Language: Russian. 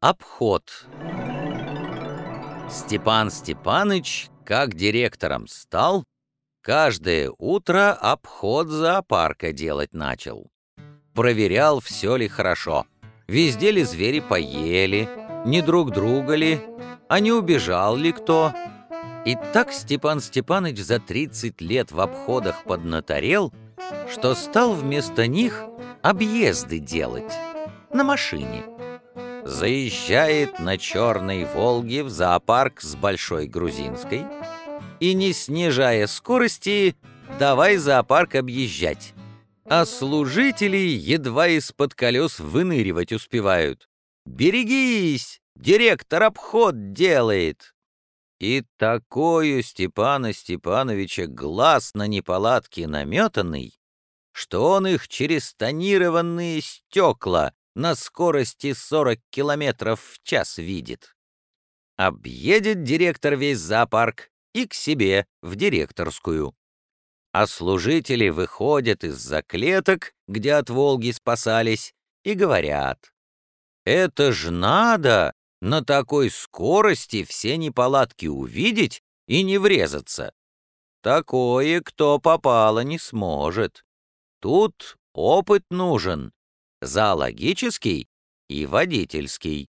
Обход. Степан Степаныч, как директором стал, каждое утро обход зоопарка делать начал. Проверял, все ли хорошо, везде ли звери поели, не друг друга ли, а не убежал ли кто. И так Степан Степаныч за 30 лет в обходах поднаторел, что стал вместо них объезды делать на машине. Заезжает на черной «Волге» в зоопарк с Большой Грузинской и, не снижая скорости, давай зоопарк объезжать. А служители едва из-под колес выныривать успевают. «Берегись! Директор обход делает!» И такой у Степана Степановича глаз на неполадки наметанный, что он их через тонированные стекла на скорости 40 километров в час видит. Объедет директор весь зоопарк и к себе в директорскую. А служители выходят из-за клеток, где от Волги спасались, и говорят, «Это ж надо на такой скорости все неполадки увидеть и не врезаться. Такое кто попало не сможет. Тут опыт нужен, зоологический и водительский.